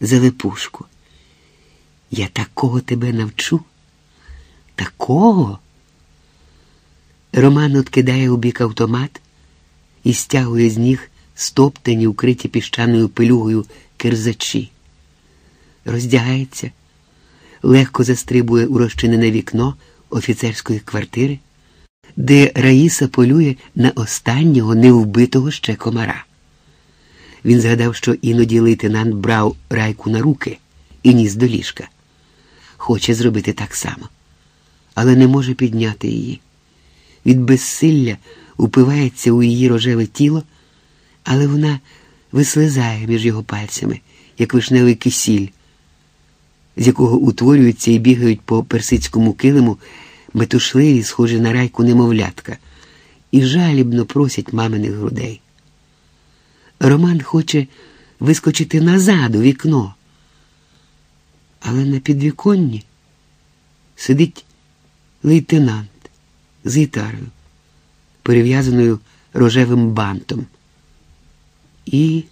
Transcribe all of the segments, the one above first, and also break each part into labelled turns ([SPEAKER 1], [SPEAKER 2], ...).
[SPEAKER 1] Залипушку. Я такого тебе навчу. Такого. Роман откидає у бік автомат і стягує з ніг стоптані, укриті піщаною пилюгою кирзачі. Роздягається, легко застрибує у розчинене вікно офіцерської квартири, де Раїса полює на останнього невбитого ще комара. Він згадав, що іноді лейтенант брав райку на руки і ніс до ліжка. Хоче зробити так само, але не може підняти її. Від безсилля упивається у її рожеве тіло, але вона вислизає між його пальцями, як вишневий кисіль, з якого утворюються і бігають по персидському килиму метушливі, схожі на райку немовлятка, і жалібно просять маминих грудей. Роман хоче вискочити назад у вікно, але на підвіконні сидить лейтенант з гітарою, перев'язаною рожевим бантом, і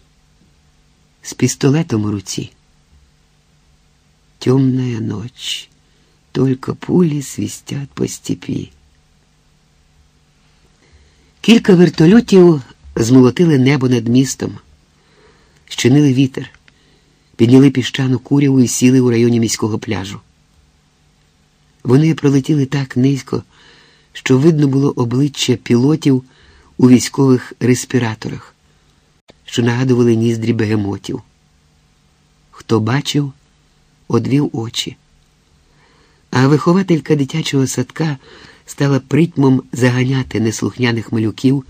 [SPEAKER 1] з пістолетом у руці. Темная ночь, только пули свистят по степі. Кілька вертольотів змолотили небо над містом, щинили вітер, підняли піщану куряву і сіли у районі міського пляжу. Вони пролетіли так низько, що видно було обличчя пілотів у військових респіраторах, що нагадували ніздрі бегемотів. Хто бачив, одвів очі. А вихователька дитячого садка стала притьмом заганяти неслухняних малюків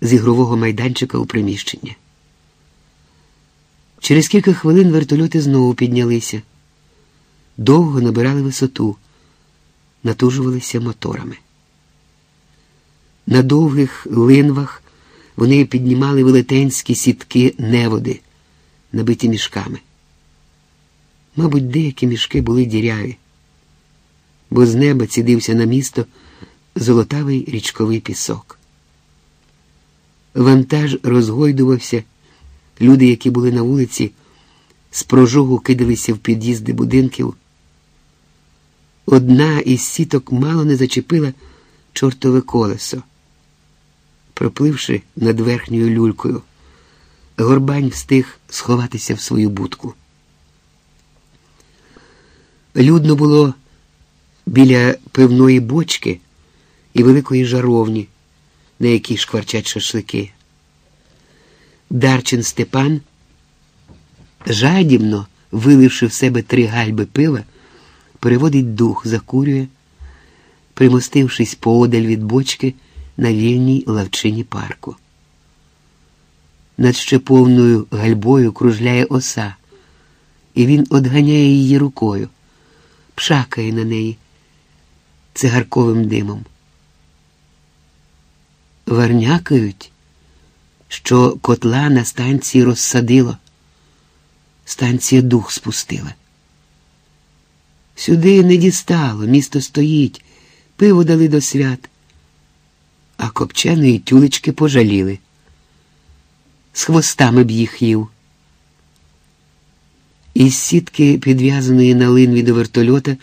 [SPEAKER 1] з ігрового майданчика у приміщення. Через кілька хвилин вертольоти знову піднялися, довго набирали висоту, натужувалися моторами. На довгих линвах вони піднімали велетенські сітки неводи, набиті мішками. Мабуть, деякі мішки були діряві, бо з неба цідився на місто золотавий річковий пісок. Вантаж розгойдувався, люди, які були на вулиці, з прожогу кидалися в під'їзди будинків. Одна із сіток мало не зачепила чортове колесо. Пропливши над верхньою люлькою, горбань встиг сховатися в свою будку. Людно було біля пивної бочки і великої жаровні, на якій шкварчать шашлики. Дарчин Степан, жадібно виливши в себе три гальби пива, переводить дух, закурює, примостившись поодаль від бочки на вільній лавчині парку. Над ще повною гальбою кружляє оса, і він одганяє її рукою, пшакає на неї цигарковим димом. Варнякають, що котла на станції розсадило, станція дух спустила. Сюди не дістало, місто стоїть, пиво дали до свят, а копченої тюлечки пожаліли. З хвостами б їх їв. Із сітки, підв'язаної на линві до вертольота,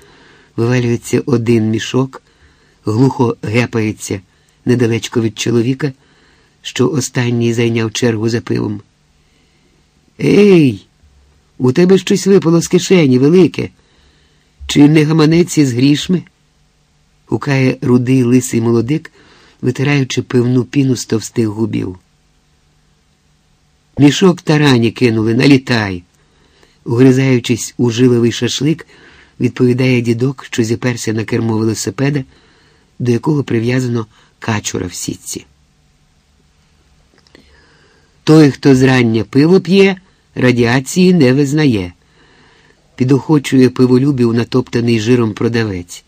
[SPEAKER 1] вивалюється один мішок, глухо гепається недалечко від чоловіка, що останній зайняв чергу за пивом. Ей, у тебе щось випало з кишені велике. Чи не гаманець із грішми? гукає рудий лисий молодик, витираючи пивну піну з товстих губів. Мішок тарані кинули, налітай. Угризаючись у жиловий шашлик, відповідає дідок, що зіперся на кермо велосипеда, до якого прив'язано качура в сітці. Той, хто зрання пиво п'є, радіації не визнає. Підохочує пиволюбів натоптаний жиром продавець,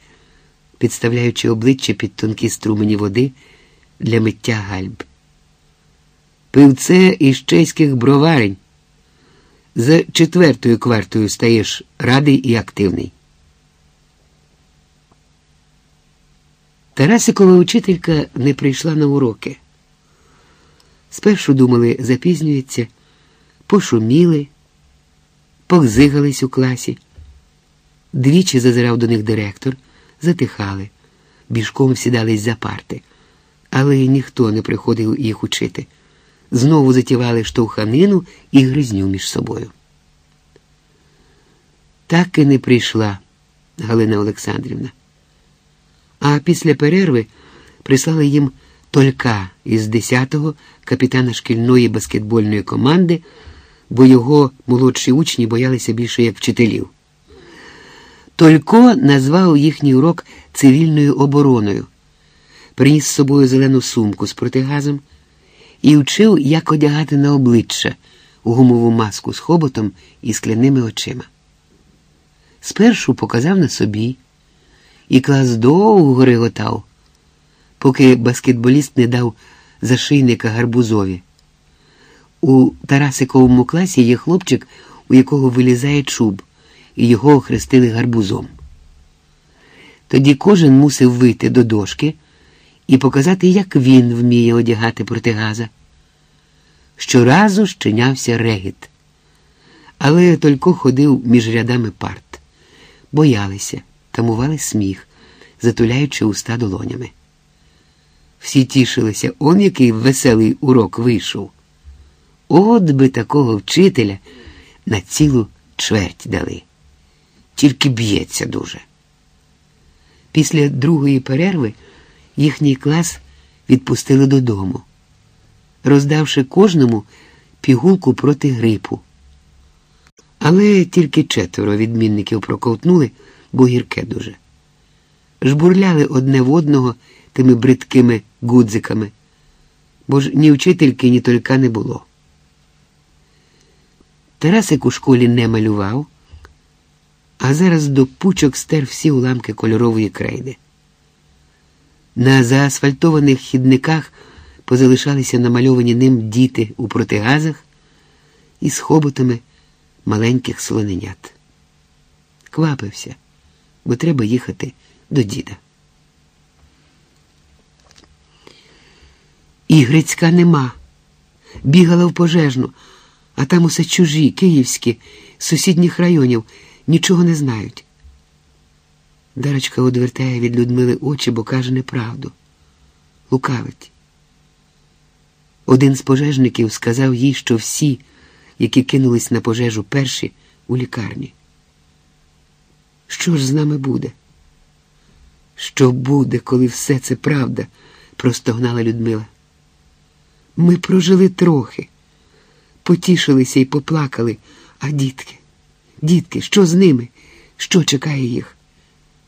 [SPEAKER 1] підставляючи обличчя під тонкі струмені води для миття гальб. Пивце із чеських броварень. За четвертою квартою стаєш радий і активний. Тарасикова учителька не прийшла на уроки. Спершу думали, запізнюється, пошуміли, погзигались у класі. Двічі зазирав до них директор, затихали, бішком сідались за парти, але ніхто не приходив їх учити. Знову затівали штовханину і гризню між собою. Так і не прийшла Галина Олександрівна. А після перерви прислали їм Толька із 10-го капітана шкільної баскетбольної команди, бо його молодші учні боялися більше як вчителів. Только назвав їхній урок цивільною обороною, приніс з собою зелену сумку з протигазом і вчив, як одягати на обличчя гумову маску з хоботом і скляними очима. Спершу показав на собі, і клас довго реготав, поки баскетболіст не дав зашийника гарбузові. У Тарасиковому класі є хлопчик, у якого вилізає чуб, і його охрестили гарбузом. Тоді кожен мусив вийти до дошки і показати, як він вміє одягати протигаза. Щоразу щинявся регіт, але Только ходив між рядами парт, боялися, тамували сміх, затуляючи уста долонями. Всі тішилися, он який веселий урок вийшов. От би такого вчителя на цілу чверть дали. Тільки б'ється дуже. Після другої перерви їхній клас відпустили додому, роздавши кожному пігулку проти грипу. Але тільки четверо відмінників проковтнули, бо гірке дуже. Жбурляли одне в одного тими бридкими гудзиками, бо ж ні вчительки, ні толька не було. Тарасик у школі не малював, а зараз до пучок стер всі уламки кольорової крейди. На заасфальтованих хідниках позалишалися намальовані ним діти у протигазах із хоботами маленьких слоненят. Квапився, бо треба їхати до діда. Ігрицька нема. Бігала в пожежну, а там усе чужі, київські, з сусідніх районів нічого не знають. Дарочка одвертає від Людмили очі, бо каже неправду. Лукавить. Один з пожежників сказав їй, що всі, які кинулись на пожежу перші, у лікарні. Що ж з нами буде? Що буде, коли все це правда? простогнала Людмила. Ми прожили трохи, потішилися і поплакали, а дітки, дітки, що з ними? Що чекає їх?